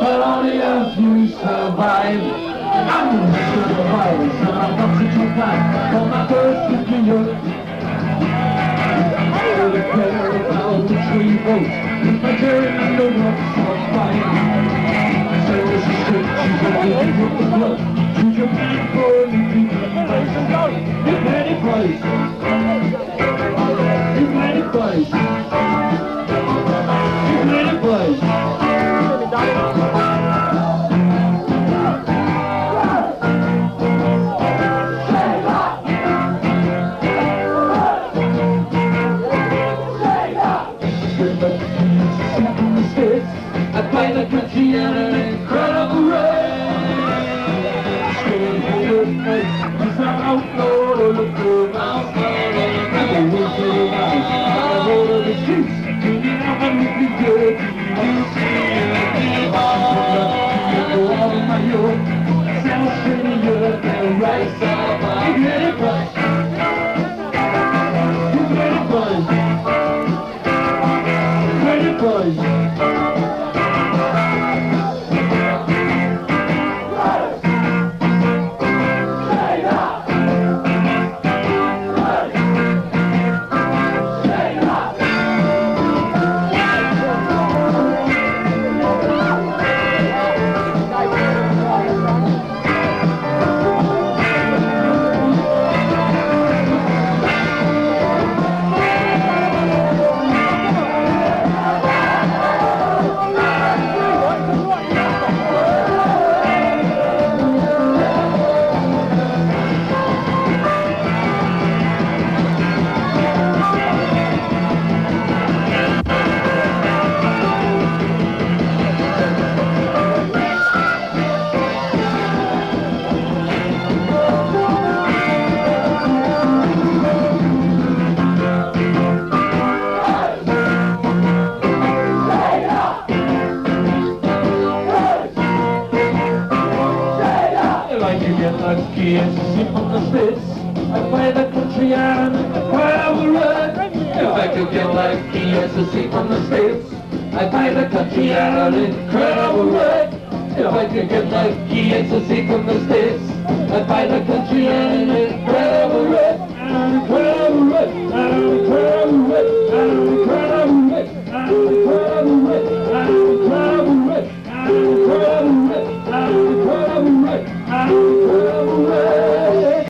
but only if you survive. I'm a survivor, so I'm not to back for my first opinion. I don't care about which way you vote, if I care in the what's fine. So it's a shit, she's ready to put the blood to your people and place. In many places. In I find the country at an incredible rate. Staying here at night, cause I'm outlaw to look for outlaw. Never will get around, out of all of the streets. Up and looking good. You see me, and see from the States, I'd play the country and travel run. If I could get lucky as to see from the States, I'd buy the country out an incredible run. If I could get lucky as to see from the States, I'd buy the country out an incredible run.